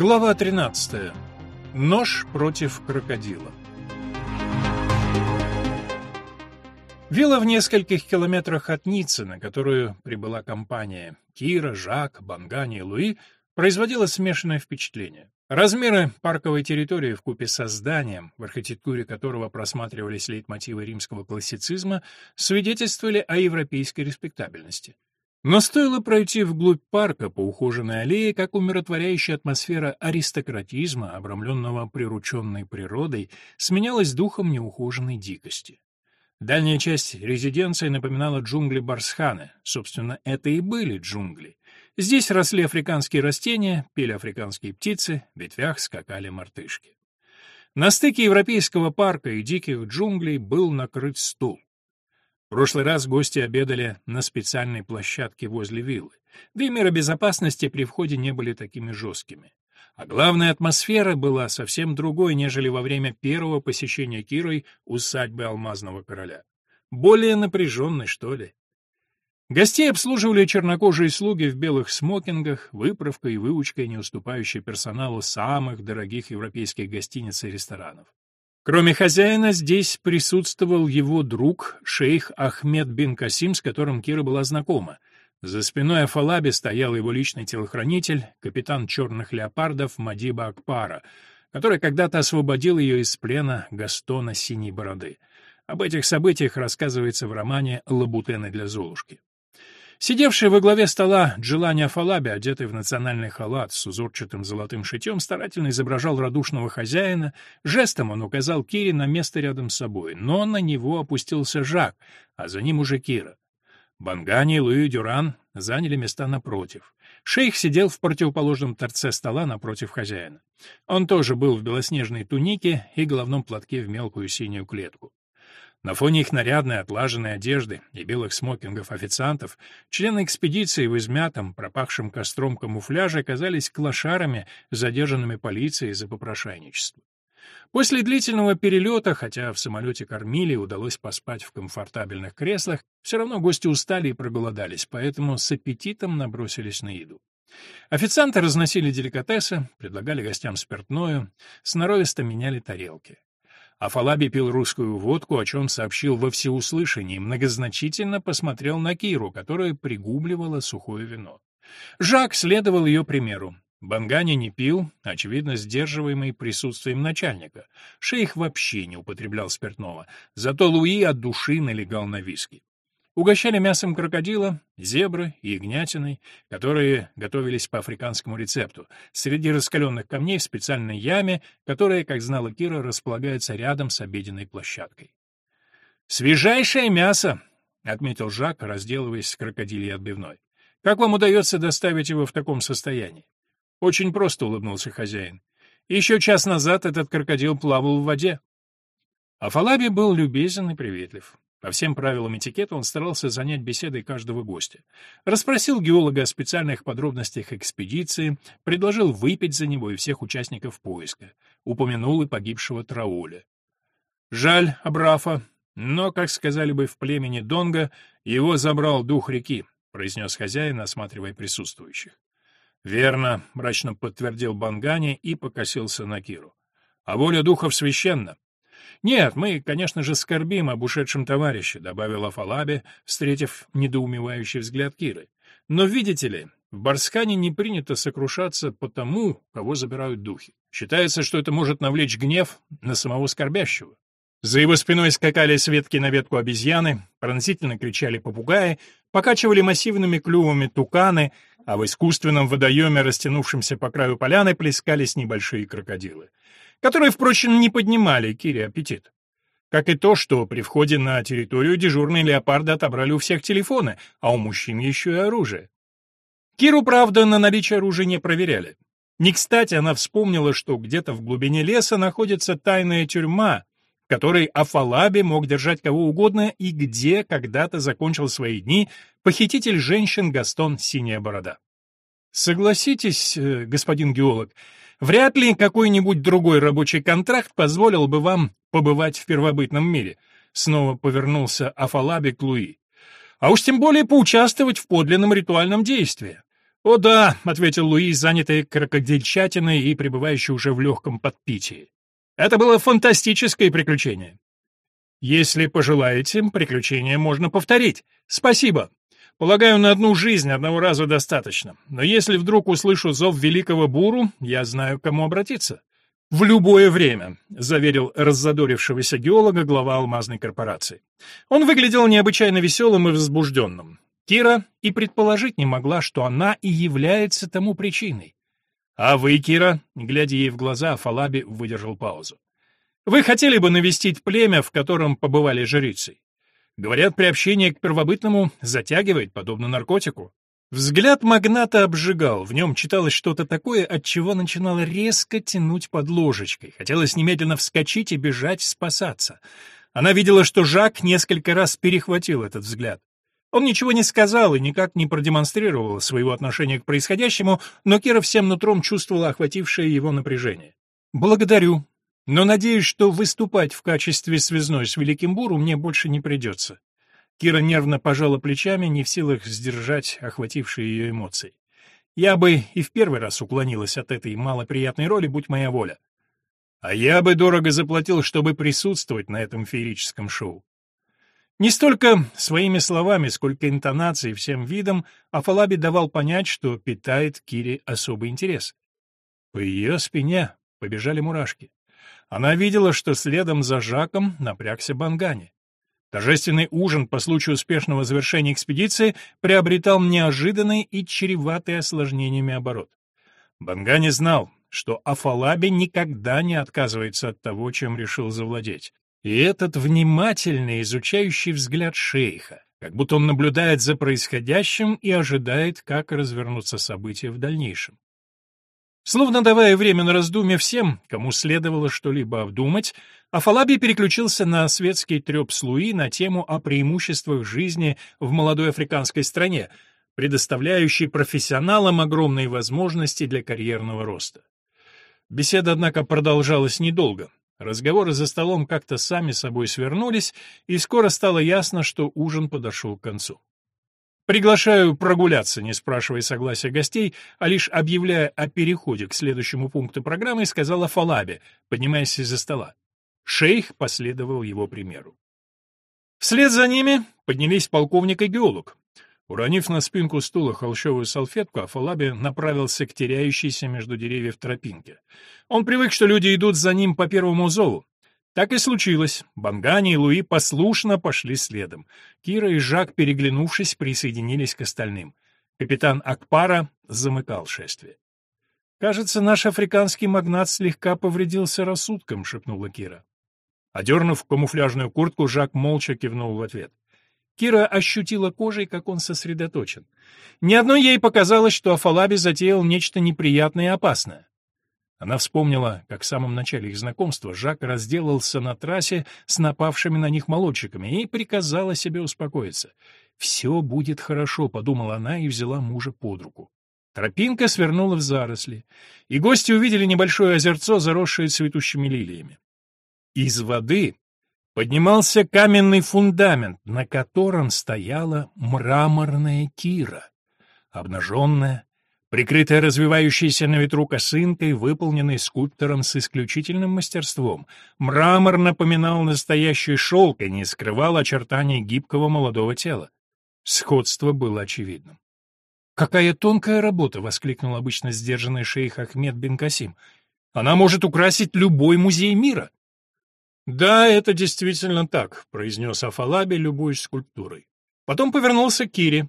Глава 13. Нож против крокодила. Вилла в нескольких километрах от Ниццы, на которую прибыла компания Кира, Жак, Бангани и Луи, производила смешанное впечатление. Размеры парковой территории вкупе со зданием, в архитектуре которого просматривались лейтмотивы римского классицизма, свидетельствовали о европейской респектабельности. Но стоило пройти вглубь парка по ухоженной аллее, как умиротворяющая атмосфера аристократизма, обрамленного прирученной природой, сменялась духом неухоженной дикости. Дальняя часть резиденции напоминала джунгли Барсханы. Собственно, это и были джунгли. Здесь росли африканские растения, пели африканские птицы, в ветвях скакали мартышки. На стыке европейского парка и диких джунглей был накрыт стул. В прошлый раз гости обедали на специальной площадке возле виллы, да и меры безопасности при входе не были такими жесткими. А главная атмосфера была совсем другой, нежели во время первого посещения Кирой усадьбы Алмазного короля. Более напряженной, что ли. Гостей обслуживали чернокожие слуги в белых смокингах, выправкой и выучкой, не уступающей персоналу самых дорогих европейских гостиниц и ресторанов. Кроме хозяина, здесь присутствовал его друг, шейх Ахмед бин Касим, с которым Кира была знакома. За спиной Афалаби стоял его личный телохранитель, капитан черных леопардов Мадиба Акпара, который когда-то освободил ее из плена Гастона Синей Бороды. Об этих событиях рассказывается в романе «Лабутены для Золушки». Сидевший во главе стола Джилани Афалаби, одетый в национальный халат с узорчатым золотым шитьем, старательно изображал радушного хозяина. Жестом он указал Кире на место рядом с собой, но на него опустился Жак, а за ним уже Кира. Бангани и Луи Дюран заняли места напротив. Шейх сидел в противоположном торце стола напротив хозяина. Он тоже был в белоснежной тунике и головном платке в мелкую синюю клетку. На фоне их нарядной, отлаженной одежды и белых смокингов официантов, члены экспедиции в измятом, пропахшем костром камуфляже казались клошарами, задержанными полицией за попрошайничество. После длительного перелета, хотя в самолете кормили и удалось поспать в комфортабельных креслах, все равно гости устали и проголодались, поэтому с аппетитом набросились на еду. Официанты разносили деликатесы, предлагали гостям спиртное, сноровисто меняли тарелки. Афалаби пил русскую водку, о чем сообщил во всеуслышании, многозначительно посмотрел на Киру, которая пригубливала сухое вино. Жак следовал ее примеру. Бангани не пил, очевидно, сдерживаемый присутствием начальника. Шейх вообще не употреблял спиртного, зато Луи от души налегал на виски. Угощали мясом крокодила, зебры и ягнятиной, которые готовились по африканскому рецепту, среди раскаленных камней в специальной яме, которая, как знала Кира, располагается рядом с обеденной площадкой. «Свежайшее мясо!» — отметил Жак, разделываясь с крокодильей отбивной. «Как вам удается доставить его в таком состоянии?» «Очень просто», — улыбнулся хозяин. «Еще час назад этот крокодил плавал в воде». Афалаби был любезен и приветлив. По всем правилам этикета он старался занять беседой каждого гостя. Расспросил геолога о специальных подробностях экспедиции, предложил выпить за него и всех участников поиска. Упомянул и погибшего Трауля. Жаль Абрафа, но, как сказали бы в племени Донга, его забрал дух реки, произнес хозяин, осматривая присутствующих. Верно, мрачно подтвердил Бангани и покосился на Киру. А воля духов священна. «Нет, мы, конечно же, скорбим об ушедшем товарище», — добавила Фалаби, встретив недоумевающий взгляд Киры. «Но, видите ли, в Барскане не принято сокрушаться по тому, кого забирают духи. Считается, что это может навлечь гнев на самого скорбящего. За его спиной скакали с ветки на ветку обезьяны, пронзительно кричали попугаи, покачивали массивными клювами туканы, а в искусственном водоеме, растянувшемся по краю поляны, плескались небольшие крокодилы которые, впрочем, не поднимали Кире аппетит. Как и то, что при входе на территорию дежурные леопарды отобрали у всех телефоны, а у мужчин еще и оружие. Киру, правда, на наличие оружия не проверяли. Не кстати она вспомнила, что где-то в глубине леса находится тайная тюрьма, в которой Афалаби мог держать кого угодно и где когда-то закончил свои дни похититель женщин Гастон Синяя Борода. Согласитесь, э, господин геолог, Вряд ли какой-нибудь другой рабочий контракт позволил бы вам побывать в первобытном мире. Снова повернулся Афалаби к Луи. А уж тем более поучаствовать в подлинном ритуальном действии. «О да», — ответил Луи, занятый крокодильчатиной и пребывающий уже в легком подпитии. «Это было фантастическое приключение». «Если пожелаете, приключение можно повторить. Спасибо. Полагаю, на одну жизнь одного раза достаточно. Но если вдруг услышу зов великого буру, я знаю, к кому обратиться». «В любое время», — заверил раззадорившегося геолога глава алмазной корпорации. Он выглядел необычайно веселым и возбужденным. Кира и предположить не могла, что она и является тому причиной. «А вы, Кира?» — глядя ей в глаза, Фалаби выдержал паузу. «Вы хотели бы навестить племя, в котором побывали жрицы? Говорят, приобщение к первобытному затягивает, подобно наркотику. Взгляд магната обжигал, в нем читалось что-то такое, от чего начинало резко тянуть под ложечкой. Хотелось немедленно вскочить и бежать спасаться. Она видела, что Жак несколько раз перехватил этот взгляд. Он ничего не сказал и никак не продемонстрировал своего отношения к происходящему, но Кира всем нутром чувствовала охватившее его напряжение. «Благодарю, но надеюсь, что выступать в качестве связной с Великим Буру мне больше не придется. Кира нервно пожала плечами, не в силах сдержать охватившие ее эмоции. Я бы и в первый раз уклонилась от этой малоприятной роли, будь моя воля. А я бы дорого заплатил, чтобы присутствовать на этом феерическом шоу. Не столько своими словами, сколько интонацией всем видом, Афалаби давал понять, что питает Кире особый интерес. По ее спине побежали мурашки. Она видела, что следом за Жаком напрягся Бангани. Торжественный ужин по случаю успешного завершения экспедиции приобретал неожиданный и чреватый осложнениями оборот. Бангани знал, что Афалаби никогда не отказывается от того, чем решил завладеть. И этот внимательный, изучающий взгляд шейха, как будто он наблюдает за происходящим и ожидает, как развернутся события в дальнейшем. Словно давая время на раздумье всем, кому следовало что-либо обдумать, Афалаби переключился на светский треп с Луи на тему о преимуществах жизни в молодой африканской стране, предоставляющей профессионалам огромные возможности для карьерного роста. Беседа, однако, продолжалась недолго. Разговоры за столом как-то сами собой свернулись, и скоро стало ясно, что ужин подошел к концу. Приглашаю прогуляться, не спрашивая согласия гостей, а лишь объявляя о переходе к следующему пункту программы, сказала Фалабе, поднимаясь из-за стола. Шейх последовал его примеру. Вслед за ними поднялись полковник и геолог. Уронив на спинку стула холщовую салфетку, Афалаби направился к теряющейся между деревьев тропинке. Он привык, что люди идут за ним по первому зову. Так и случилось. Бангани и Луи послушно пошли следом. Кира и Жак, переглянувшись, присоединились к остальным. Капитан Акпара замыкал шествие. «Кажется, наш африканский магнат слегка повредился рассудком», — шепнула Кира. Одернув камуфляжную куртку, Жак молча кивнул в ответ. Кира ощутила кожей, как он сосредоточен. Ни одной ей показалось, что Афалаби затеял нечто неприятное и опасное. Она вспомнила, как в самом начале их знакомства Жак разделался на трассе с напавшими на них молодчиками и приказала себе успокоиться. «Все будет хорошо», — подумала она и взяла мужа под руку. Тропинка свернула в заросли, и гости увидели небольшое озерцо, заросшее цветущими лилиями. Из воды поднимался каменный фундамент, на котором стояла мраморная кира, обнаженная, прикрытая развивающейся на ветру косынкой, выполненной скульптором с исключительным мастерством. Мрамор напоминал настоящий шелк и не скрывал очертаний гибкого молодого тела. Сходство было очевидным. «Какая тонкая работа!» — воскликнул обычно сдержанный шейх Ахмед бин Касим. «Она может украсить любой музей мира!» «Да, это действительно так», — произнес Афалаби, любуясь скульптурой. Потом повернулся к Кире.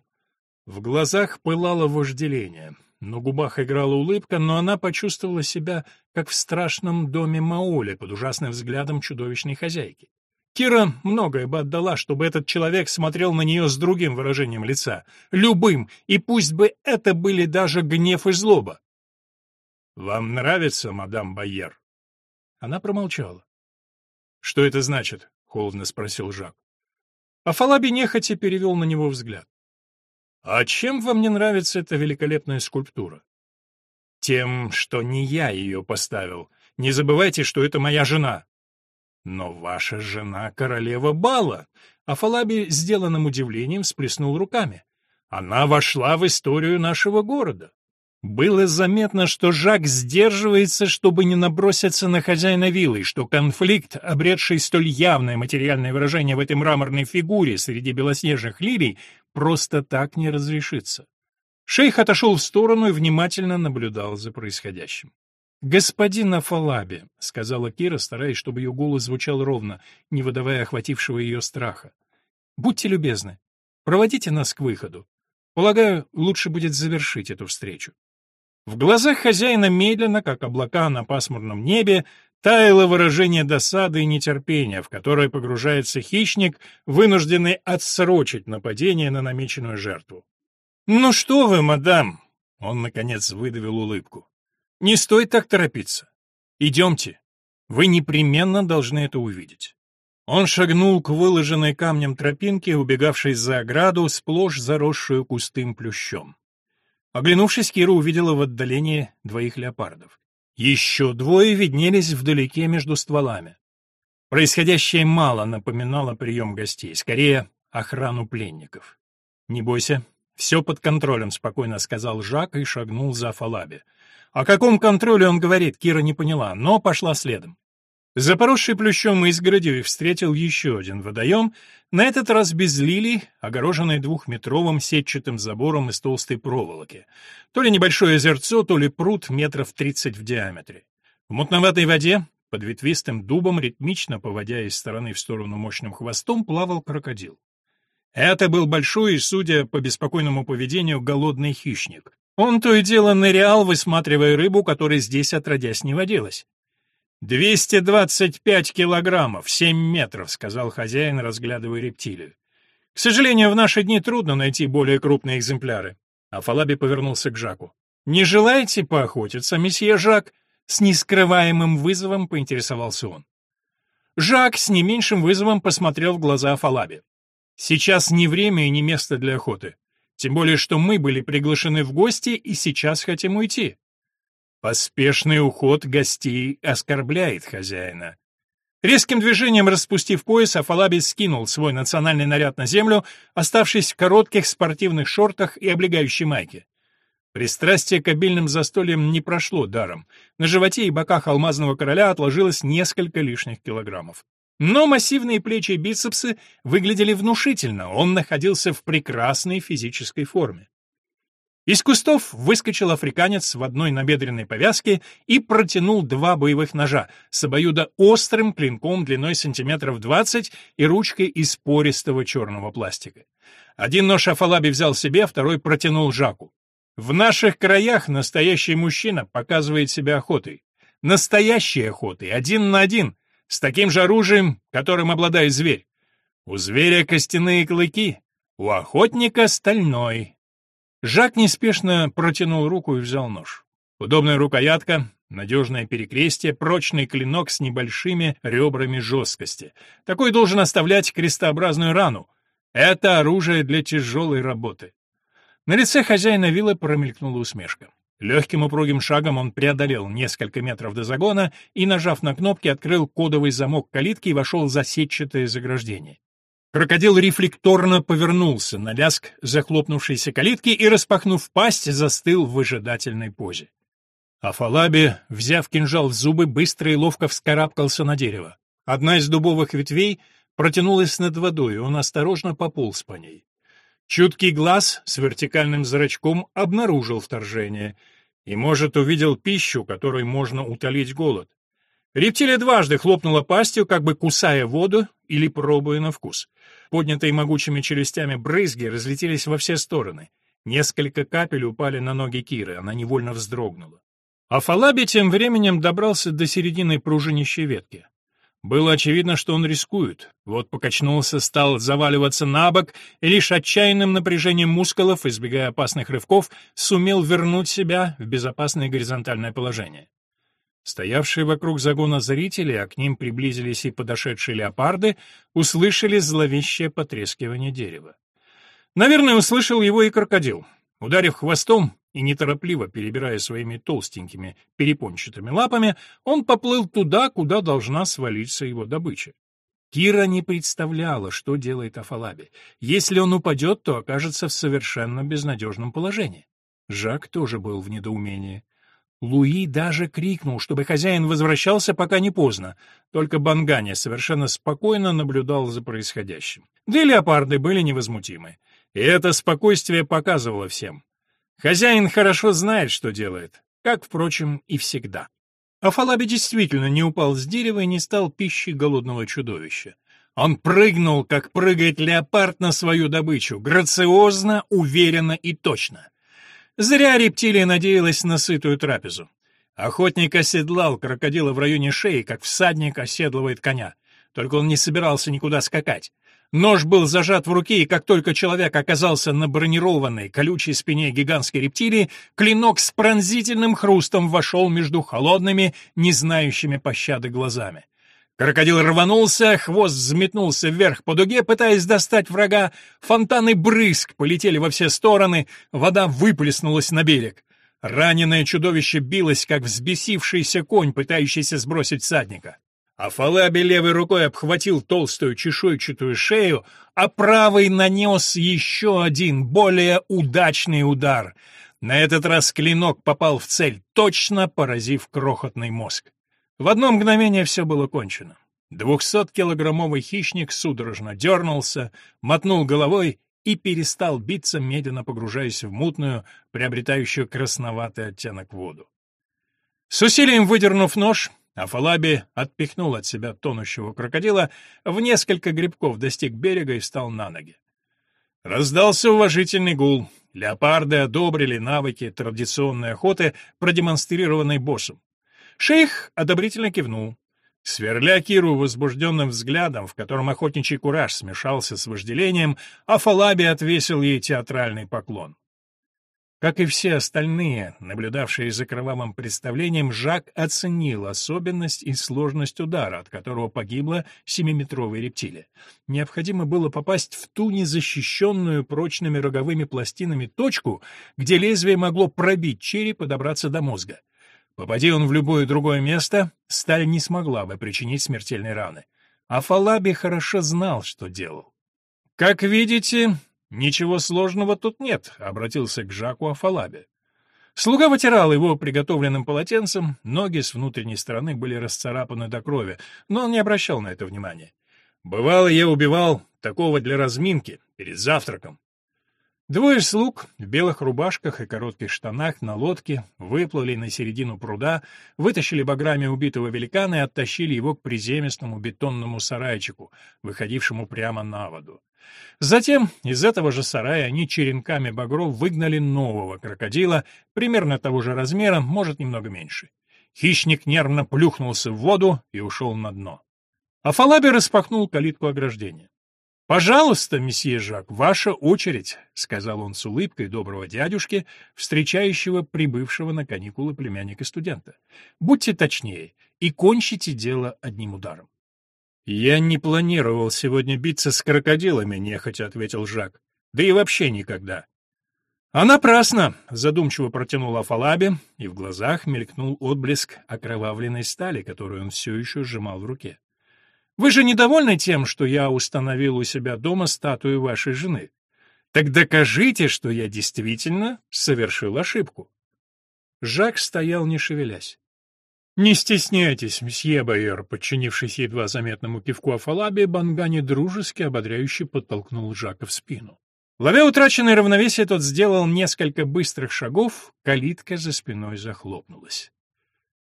В глазах пылало вожделение. На губах играла улыбка, но она почувствовала себя, как в страшном доме Маоли под ужасным взглядом чудовищной хозяйки. Кира многое бы отдала, чтобы этот человек смотрел на нее с другим выражением лица, любым, и пусть бы это были даже гнев и злоба. «Вам нравится, мадам Байер?» Она промолчала. «Что это значит?» — холодно спросил Жак. А Фалаби нехотя перевел на него взгляд. «А чем вам не нравится эта великолепная скульптура?» «Тем, что не я ее поставил. Не забывайте, что это моя жена». «Но ваша жена — королева бала!» А Фалаби, сделанным удивлением, всплеснул руками. Она вошла в историю нашего города. Было заметно, что Жак сдерживается, чтобы не наброситься на хозяина виллы, что конфликт, обретший столь явное материальное выражение в этой мраморной фигуре среди белоснежных лилий, просто так не разрешится. Шейх отошел в сторону и внимательно наблюдал за происходящим. «Господин Афалаби», — сказала Кира, стараясь, чтобы ее голос звучал ровно, не выдавая охватившего ее страха. «Будьте любезны, проводите нас к выходу. Полагаю, лучше будет завершить эту встречу». В глазах хозяина медленно, как облака на пасмурном небе, таяло выражение досады и нетерпения, в которое погружается хищник, вынужденный отсрочить нападение на намеченную жертву. «Ну что вы, мадам!» — он, наконец, выдавил улыбку. «Не стоит так торопиться. Идемте. Вы непременно должны это увидеть». Он шагнул к выложенной камнем тропинке, убегавшей за ограду, сплошь заросшую густым плющом. Оглянувшись, Кира увидела в отдалении двоих леопардов. Еще двое виднелись вдалеке между стволами. Происходящее мало напоминало прием гостей, скорее охрану пленников. «Не бойся, все под контролем», — спокойно сказал Жак и шагнул за Фалаби. О каком контроле он говорит, Кира не поняла, но пошла следом. За поросшей плющом изгородью встретил еще один водоем, на этот раз без лилий, огороженный двухметровым сетчатым забором из толстой проволоки. То ли небольшое озерцо, то ли пруд метров тридцать в диаметре. В мутноватой воде, под ветвистым дубом, ритмично поводя из стороны в сторону мощным хвостом, плавал крокодил. Это был большой и, судя по беспокойному поведению, голодный хищник. Он то и дело нырял, высматривая рыбу, которой здесь отродясь не водилась. «Двести двадцать пять килограммов, семь метров», — сказал хозяин, разглядывая рептилию. «К сожалению, в наши дни трудно найти более крупные экземпляры». Афалаби повернулся к Жаку. «Не желаете поохотиться, месье Жак?» С нескрываемым вызовом поинтересовался он. Жак с не меньшим вызовом посмотрел в глаза Афалаби. «Сейчас не время и не место для охоты. Тем более, что мы были приглашены в гости и сейчас хотим уйти. Поспешный уход гостей оскорбляет хозяина. Резким движением распустив пояс, Афалаби скинул свой национальный наряд на землю, оставшись в коротких спортивных шортах и облегающей майке. Пристрастие к обильным застольям не прошло даром. На животе и боках алмазного короля отложилось несколько лишних килограммов. Но массивные плечи и бицепсы выглядели внушительно, он находился в прекрасной физической форме. Из кустов выскочил африканец в одной набедренной повязке и протянул два боевых ножа с острым клинком длиной сантиметров двадцать и ручкой из пористого черного пластика. Один нож Афалаби взял себе, второй протянул Жаку. В наших краях настоящий мужчина показывает себя охотой. Настоящей охотой, один на один, с таким же оружием, которым обладает зверь. У зверя костяные клыки, у охотника стальной, Жак неспешно протянул руку и взял нож. Удобная рукоятка, надежное перекрестие, прочный клинок с небольшими ребрами жесткости. Такой должен оставлять крестообразную рану. Это оружие для тяжелой работы. На лице хозяина виллы промелькнула усмешка. Легким упругим шагом он преодолел несколько метров до загона и, нажав на кнопки, открыл кодовый замок калитки и вошел в засетчатое заграждение. Крокодил рефлекторно повернулся на лязг захлопнувшейся калитки и, распахнув пасть, застыл в выжидательной позе. Афалаби, взяв кинжал в зубы, быстро и ловко вскарабкался на дерево. Одна из дубовых ветвей протянулась над водой, и он осторожно пополз по ней. Чуткий глаз с вертикальным зрачком обнаружил вторжение и, может, увидел пищу, которой можно утолить голод. Рептилия дважды хлопнула пастью, как бы кусая воду или пробуя на вкус. Поднятые могучими челюстями брызги разлетелись во все стороны. Несколько капель упали на ноги Киры, она невольно вздрогнула. А Фалаби тем временем добрался до середины пружинищей ветки. Было очевидно, что он рискует. Вот покачнулся, стал заваливаться на бок, и лишь отчаянным напряжением мускулов, избегая опасных рывков, сумел вернуть себя в безопасное горизонтальное положение. Стоявшие вокруг загона зрители, а к ним приблизились и подошедшие леопарды, услышали зловещее потрескивание дерева. Наверное, услышал его и крокодил. Ударив хвостом и неторопливо перебирая своими толстенькими перепончатыми лапами, он поплыл туда, куда должна свалиться его добыча. Кира не представляла, что делает Афалаби. Если он упадет, то окажется в совершенно безнадежном положении. Жак тоже был в недоумении. Луи даже крикнул, чтобы хозяин возвращался, пока не поздно. Только Бангани совершенно спокойно наблюдал за происходящим. Да и леопарды были невозмутимы. И это спокойствие показывало всем. Хозяин хорошо знает, что делает, как, впрочем, и всегда. Афалаби действительно не упал с дерева и не стал пищей голодного чудовища. Он прыгнул, как прыгает леопард на свою добычу, грациозно, уверенно и точно. Зря рептилия надеялась на сытую трапезу. Охотник оседлал крокодила в районе шеи, как всадник оседлывает коня. Только он не собирался никуда скакать. Нож был зажат в руке, и как только человек оказался на бронированной, колючей спине гигантской рептилии, клинок с пронзительным хрустом вошел между холодными, не знающими пощады глазами. Крокодил рванулся, хвост взметнулся вверх по дуге, пытаясь достать врага. Фонтаны брызг полетели во все стороны, вода выплеснулась на берег. Раненое чудовище билось, как взбесившийся конь, пытающийся сбросить всадника. Афалаби левой рукой обхватил толстую чешуйчатую шею, а правой нанес еще один, более удачный удар. На этот раз клинок попал в цель, точно поразив крохотный мозг. В одно мгновение все было кончено. Двухсоткилограммовый хищник судорожно дернулся, мотнул головой и перестал биться, медленно погружаясь в мутную, приобретающую красноватый оттенок воду. С усилием выдернув нож, Афалаби отпихнул от себя тонущего крокодила, в несколько грибков достиг берега и встал на ноги. Раздался уважительный гул. Леопарды одобрили навыки традиционной охоты, продемонстрированной боссом. Шейх одобрительно кивнул. Сверля Киру возбужденным взглядом, в котором охотничий кураж смешался с вожделением, Афалаби отвесил ей театральный поклон. Как и все остальные, наблюдавшие за кровавым представлением, Жак оценил особенность и сложность удара, от которого погибла семиметровая рептилия. Необходимо было попасть в ту незащищенную прочными роговыми пластинами точку, где лезвие могло пробить череп и добраться до мозга. Попади он в любое другое место, сталь не смогла бы причинить смертельной раны. А Фалаби хорошо знал, что делал. «Как видите, ничего сложного тут нет», — обратился к Жаку Афалабе. Слуга вытирал его приготовленным полотенцем, ноги с внутренней стороны были расцарапаны до крови, но он не обращал на это внимания. «Бывало, я убивал такого для разминки, перед завтраком. Двое слуг в белых рубашках и коротких штанах на лодке выплыли на середину пруда, вытащили баграми убитого великана и оттащили его к приземистому бетонному сарайчику, выходившему прямо на воду. Затем из этого же сарая они черенками багров выгнали нового крокодила, примерно того же размера, может, немного меньше. Хищник нервно плюхнулся в воду и ушел на дно. Афалаби распахнул калитку ограждения. «Пожалуйста, месье Жак, ваша очередь», — сказал он с улыбкой доброго дядюшки, встречающего прибывшего на каникулы племянника-студента. «Будьте точнее и кончите дело одним ударом». «Я не планировал сегодня биться с крокодилами», — нехотя ответил Жак. «Да и вообще никогда». «А напрасно!» — задумчиво протянул Афалаби, и в глазах мелькнул отблеск окровавленной стали, которую он все еще сжимал в руке. Вы же недовольны тем, что я установил у себя дома статую вашей жены? Так докажите, что я действительно совершил ошибку. Жак стоял, не шевелясь. «Не стесняйтесь, мсье Байер», подчинившись едва заметному кивку Афалаби, Бангани дружески ободряюще подтолкнул Жака в спину. Ловя утраченное равновесие, тот сделал несколько быстрых шагов, калитка за спиной захлопнулась.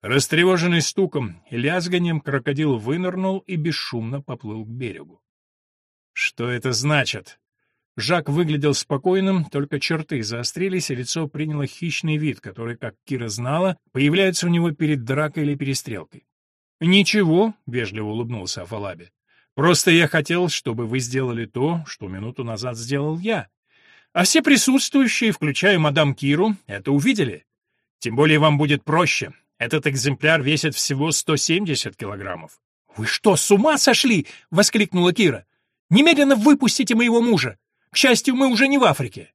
Растревоженный стуком и лязганием, крокодил вынырнул и бесшумно поплыл к берегу. «Что это значит?» Жак выглядел спокойным, только черты заострились, и лицо приняло хищный вид, который, как Кира знала, появляется у него перед дракой или перестрелкой. «Ничего», — вежливо улыбнулся Афалаби. «Просто я хотел, чтобы вы сделали то, что минуту назад сделал я. А все присутствующие, включая мадам Киру, это увидели. Тем более вам будет проще. Этот экземпляр весит всего 170 килограммов. «Вы что, с ума сошли?» — воскликнула Кира. «Немедленно выпустите моего мужа! К счастью, мы уже не в Африке!»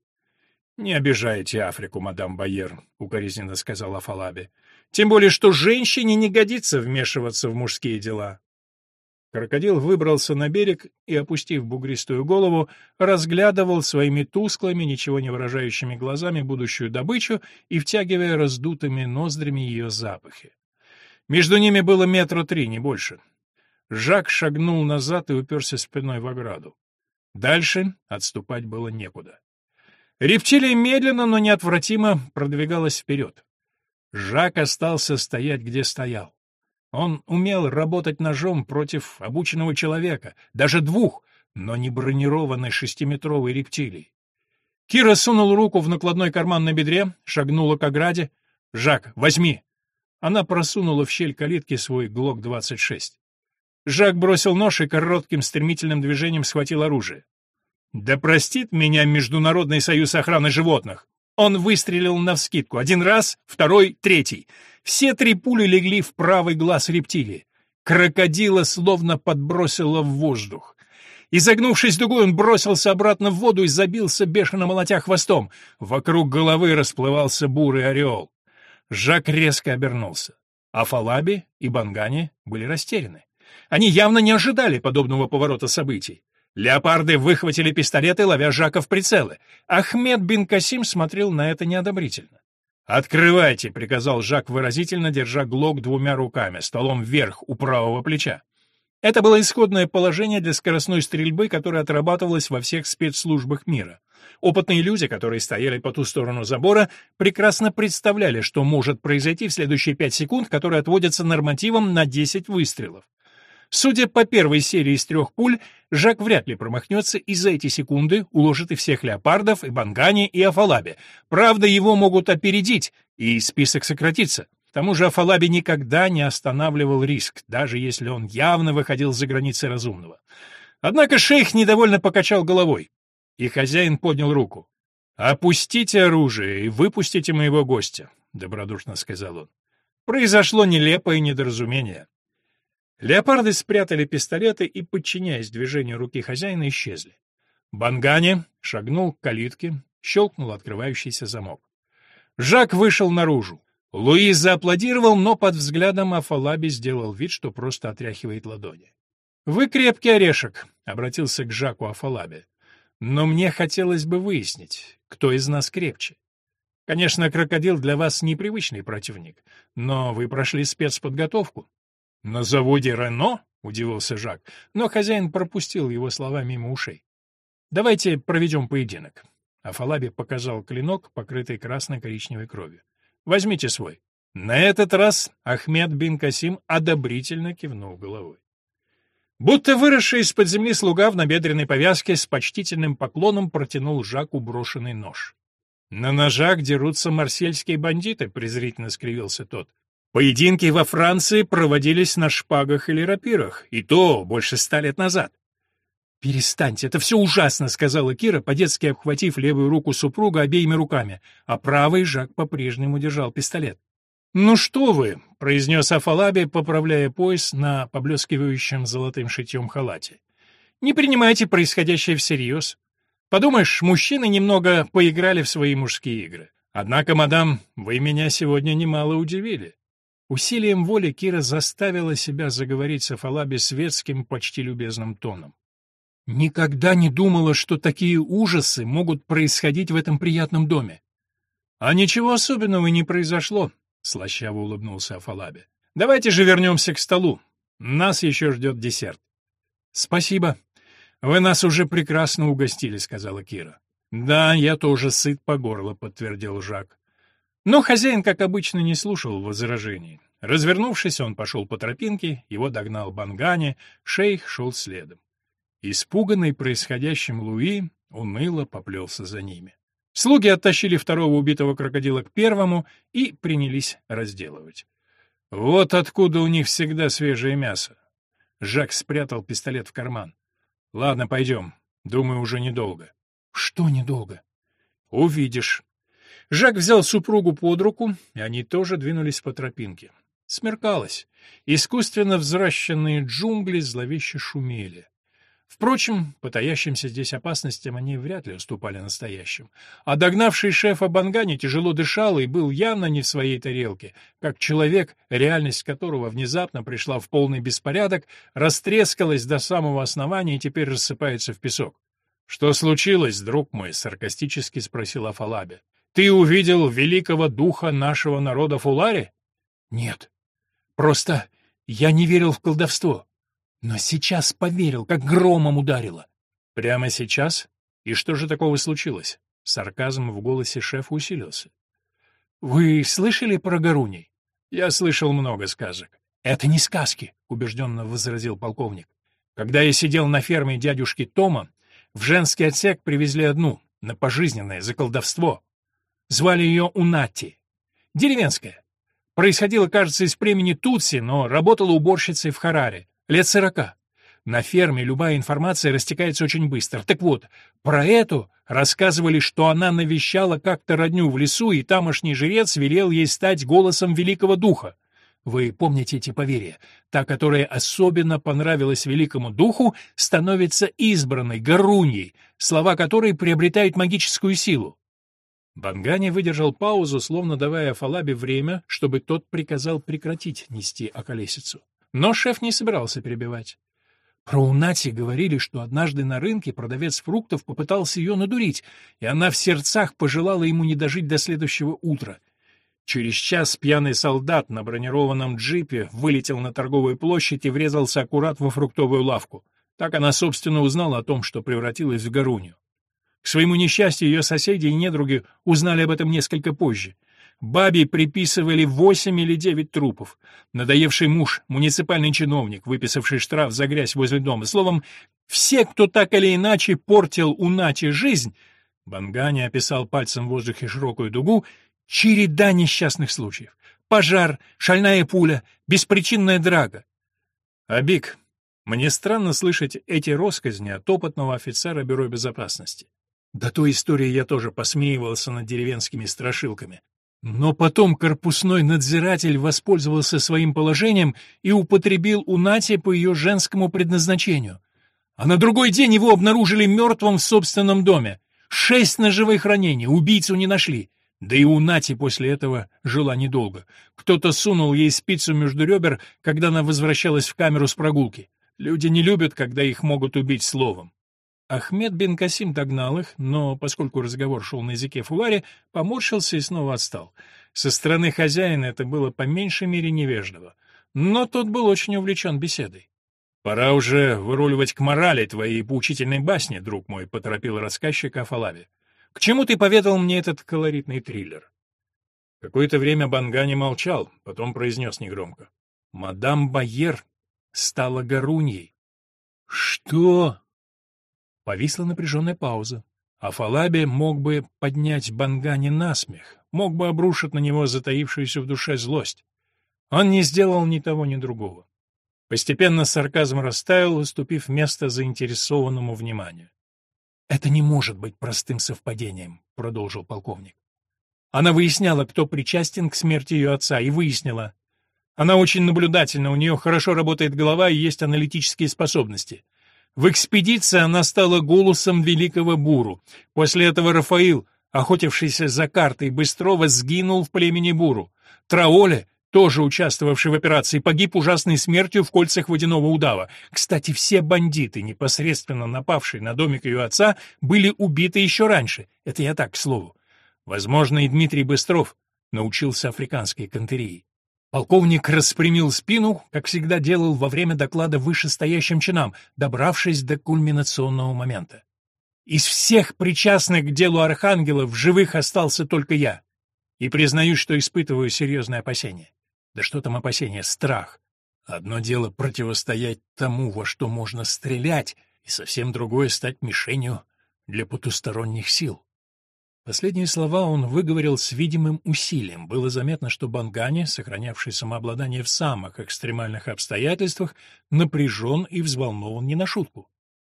«Не обижайте Африку, мадам Байер», — укоризненно сказала Фалаби. «Тем более, что женщине не годится вмешиваться в мужские дела». Крокодил выбрался на берег и, опустив бугристую голову, разглядывал своими тусклыми, ничего не выражающими глазами будущую добычу и втягивая раздутыми ноздрями ее запахи. Между ними было метра три, не больше. Жак шагнул назад и уперся спиной в ограду. Дальше отступать было некуда. Рептилия медленно, но неотвратимо продвигалась вперед. Жак остался стоять, где стоял. Он умел работать ножом против обученного человека, даже двух, но не бронированной шестиметровой рептилии. Кира сунул руку в накладной карман на бедре, шагнула к ограде. «Жак, возьми!» Она просунула в щель калитки свой ГЛОК-26. Жак бросил нож и коротким стремительным движением схватил оружие. «Да простит меня Международный союз охраны животных!» Он выстрелил навскидку. Один раз, второй, третий. Все три пули легли в правый глаз рептилии. Крокодила словно подбросило в воздух. Изогнувшись дугой, он бросился обратно в воду и забился, бешено молотя хвостом. Вокруг головы расплывался бурый орел. Жак резко обернулся. А Фалаби и Бангани были растеряны. Они явно не ожидали подобного поворота событий. Леопарды выхватили пистолеты, ловя Жака в прицелы. Ахмед бин Касим смотрел на это неодобрительно. «Открывайте!» — приказал Жак выразительно, держа глок двумя руками, столом вверх у правого плеча. Это было исходное положение для скоростной стрельбы, которая отрабатывалась во всех спецслужбах мира. Опытные люди, которые стояли по ту сторону забора, прекрасно представляли, что может произойти в следующие пять секунд, которые отводятся нормативом на 10 выстрелов. Судя по первой серии из трех пуль, Жак вряд ли промахнется и за эти секунды уложит и всех леопардов, и Бангани, и Афалаби. Правда, его могут опередить, и список сократится. К тому же Афалаби никогда не останавливал риск, даже если он явно выходил за границы разумного. Однако шейх недовольно покачал головой, и хозяин поднял руку. «Опустите оружие и выпустите моего гостя», — добродушно сказал он. Произошло нелепое недоразумение. Леопарды спрятали пистолеты и, подчиняясь движению руки хозяина, исчезли. Бангане шагнул к калитке, щелкнул открывающийся замок. Жак вышел наружу. Луис зааплодировал, но под взглядом Афалаби сделал вид, что просто отряхивает ладони. «Вы крепкий орешек», — обратился к Жаку Афалаби. «Но мне хотелось бы выяснить, кто из нас крепче. Конечно, крокодил для вас непривычный противник, но вы прошли спецподготовку. «На заводе Рено?» — удивился Жак, но хозяин пропустил его слова мимо ушей. «Давайте проведем поединок». Афалаби показал клинок, покрытый красно-коричневой кровью. «Возьмите свой». На этот раз Ахмед бин Касим одобрительно кивнул головой. Будто выросший из-под земли слуга в набедренной повязке с почтительным поклоном протянул Жаку брошенный нож. «На ножах дерутся марсельские бандиты», — презрительно скривился тот. Поединки во Франции проводились на шпагах или рапирах, и то больше ста лет назад. «Перестаньте, это все ужасно», — сказала Кира, по-детски обхватив левую руку супруга обеими руками, а правый Жак по-прежнему держал пистолет. «Ну что вы», — произнес Афалаби, поправляя пояс на поблескивающем золотым шитьем халате. «Не принимайте происходящее всерьез. Подумаешь, мужчины немного поиграли в свои мужские игры. Однако, мадам, вы меня сегодня немало удивили. Усилием воли Кира заставила себя заговорить с Афалаби светским, почти любезным тоном. «Никогда не думала, что такие ужасы могут происходить в этом приятном доме». «А ничего особенного не произошло», — слащаво улыбнулся Афалаби. «Давайте же вернемся к столу. Нас еще ждет десерт». «Спасибо. Вы нас уже прекрасно угостили», — сказала Кира. «Да, я тоже сыт по горло», — подтвердил Жак. Но хозяин, как обычно, не слушал возражений. Развернувшись, он пошел по тропинке, его догнал Бангани, шейх шел следом. Испуганный происходящим Луи уныло поплелся за ними. Слуги оттащили второго убитого крокодила к первому и принялись разделывать. Вот откуда у них всегда свежее мясо. Жак спрятал пистолет в карман. Ладно, пойдем. Думаю, уже недолго. Что недолго? Увидишь. Жак взял супругу под руку, и они тоже двинулись по тропинке. Смеркалось. Искусственно взращенные джунгли зловеще шумели. Впрочем, по таящимся здесь опасностям они вряд ли уступали настоящим. А догнавший шефа Бангани тяжело дышал и был явно не в своей тарелке, как человек, реальность которого внезапно пришла в полный беспорядок, растрескалась до самого основания и теперь рассыпается в песок. «Что случилось, друг мой?» — саркастически спросил Афалабе. «Ты увидел великого духа нашего народа Фулари?» «Нет. Просто я не верил в колдовство. Но сейчас поверил, как громом ударило. Прямо сейчас? И что же такого случилось? Сарказм в голосе шефа усилился. Вы слышали про Гаруней? Я слышал много сказок. Это не сказки, убежденно возразил полковник. Когда я сидел на ферме дядюшки Тома, в женский отсек привезли одну, на пожизненное, за колдовство. Звали ее Унати. Деревенская. Происходило, кажется, из племени Тутси, но работала уборщицей в Хараре. Лет сорока. На ферме любая информация растекается очень быстро. Так вот, про эту рассказывали, что она навещала как-то родню в лесу, и тамошний жрец велел ей стать голосом великого духа. Вы помните эти поверья? Та, которая особенно понравилась великому духу, становится избранной, горуньей, слова которой приобретают магическую силу. Бангани выдержал паузу, словно давая Фалабе время, чтобы тот приказал прекратить нести околесицу. Но шеф не собирался перебивать. Про Унати говорили, что однажды на рынке продавец фруктов попытался ее надурить, и она в сердцах пожелала ему не дожить до следующего утра. Через час пьяный солдат на бронированном джипе вылетел на торговую площадь и врезался аккурат во фруктовую лавку. Так она, собственно, узнала о том, что превратилась в горунью. К своему несчастью, ее соседи и недруги узнали об этом несколько позже. Бабе приписывали восемь или девять трупов. Надоевший муж, муниципальный чиновник, выписавший штраф за грязь возле дома. Словом, все, кто так или иначе портил у Нати жизнь, Бангани описал пальцем в воздухе широкую дугу, череда несчастных случаев. Пожар, шальная пуля, беспричинная драга. Абик, мне странно слышать эти росказни от опытного офицера Бюро безопасности. До той истории я тоже посмеивался над деревенскими страшилками. Но потом корпусной надзиратель воспользовался своим положением и употребил у Нати по ее женскому предназначению. А на другой день его обнаружили мертвым в собственном доме. Шесть ножевых ранений, убийцу не нашли. Да и у Нати после этого жила недолго. Кто-то сунул ей спицу между ребер, когда она возвращалась в камеру с прогулки. Люди не любят, когда их могут убить словом. Ахмед бен Касим догнал их, но, поскольку разговор шел на языке фулари, поморщился и снова отстал. Со стороны хозяина это было по меньшей мере невежливо. Но тот был очень увлечен беседой. «Пора уже выруливать к морали твоей поучительной басни, друг мой», — поторопил рассказчик Афалави. «К чему ты поведал мне этот колоритный триллер?» Какое-то время Бангани молчал, потом произнес негромко. «Мадам Байер стала горуньей». «Что?» Повисла напряженная пауза. А Фалаби мог бы поднять Бангани на смех, мог бы обрушить на него затаившуюся в душе злость. Он не сделал ни того, ни другого. Постепенно сарказм растаял, уступив место заинтересованному вниманию. «Это не может быть простым совпадением», — продолжил полковник. Она выясняла, кто причастен к смерти ее отца, и выяснила. Она очень наблюдательна, у нее хорошо работает голова и есть аналитические способности. В экспедиции она стала голосом великого Буру. После этого Рафаил, охотившийся за картой Быстрова, сгинул в племени Буру. Траоле, тоже участвовавший в операции, погиб ужасной смертью в кольцах водяного удава. Кстати, все бандиты, непосредственно напавшие на домик ее отца, были убиты еще раньше. Это я так, к слову. Возможно, и Дмитрий Быстров научился африканской кантерии. Полковник распрямил спину, как всегда делал во время доклада вышестоящим чинам, добравшись до кульминационного момента. Из всех причастных к делу архангела в живых остался только я. И признаю, что испытываю серьезное опасение. Да что там опасение, страх. Одно дело противостоять тому, во что можно стрелять, и совсем другое — стать мишенью для потусторонних сил. Последние слова он выговорил с видимым усилием. Было заметно, что Бангани, сохранявший самообладание в самых экстремальных обстоятельствах, напряжен и взволнован не на шутку.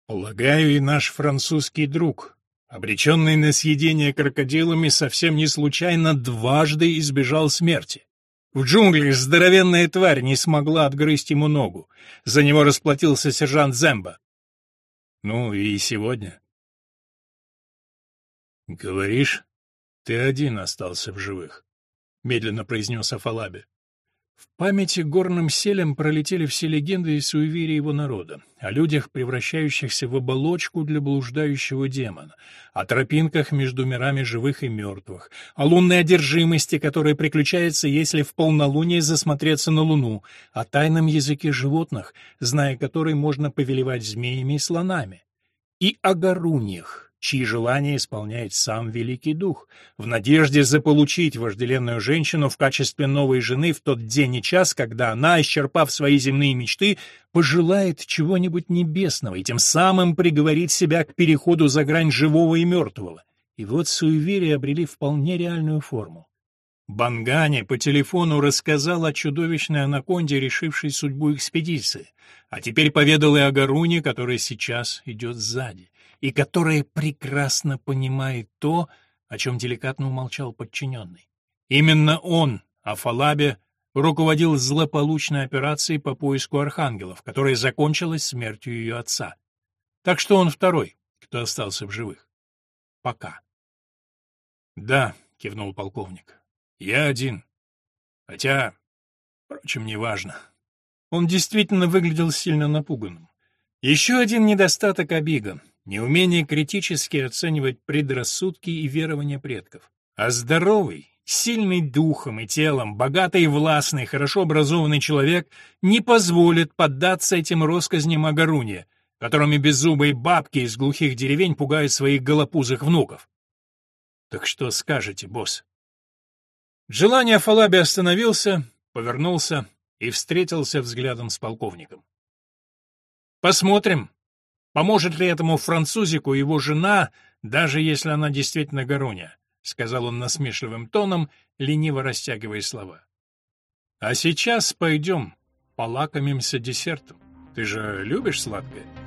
«Полагаю, и наш французский друг, обреченный на съедение крокодилами, совсем не случайно дважды избежал смерти. В джунглях здоровенная тварь не смогла отгрызть ему ногу. За него расплатился сержант Земба. Ну и сегодня. Говоришь, ты один остался в живых, медленно произнес Афалаби. В памяти горным селем пролетели все легенды и суеверия его народа, о людях, превращающихся в оболочку для блуждающего демона, о тропинках между мирами живых и мертвых, о лунной одержимости, которая приключается, если в полнолуние засмотреться на луну, о тайном языке животных, зная который можно повелевать змеями и слонами, и о горуньях, чьи желания исполняет сам Великий Дух, в надежде заполучить вожделенную женщину в качестве новой жены в тот день и час, когда она, исчерпав свои земные мечты, пожелает чего-нибудь небесного и тем самым приговорит себя к переходу за грань живого и мертвого. И вот суеверия обрели вполне реальную форму. Бангане по телефону рассказал о чудовищной анаконде, решившей судьбу экспедиции, а теперь поведал и о Гаруне, который сейчас идет сзади и которая прекрасно понимает то, о чем деликатно умолчал подчиненный. Именно он, Афалабе, руководил злополучной операцией по поиску архангелов, которая закончилась смертью ее отца. Так что он второй, кто остался в живых. Пока. «Да», — кивнул полковник, — «я один. Хотя, впрочем, неважно». Он действительно выглядел сильно напуганным. Еще один недостаток Абига неумение критически оценивать предрассудки и верования предков. А здоровый, сильный духом и телом, богатый и властный, хорошо образованный человек не позволит поддаться этим россказням о Гаруне, которыми беззубые бабки из глухих деревень пугают своих голопузых внуков. Так что скажете, босс? Желание Фалаби остановился, повернулся и встретился взглядом с полковником. Посмотрим, Поможет ли этому французику его жена, даже если она действительно Гаруня? — сказал он насмешливым тоном, лениво растягивая слова. — А сейчас пойдем, полакомимся десертом. Ты же любишь сладкое? —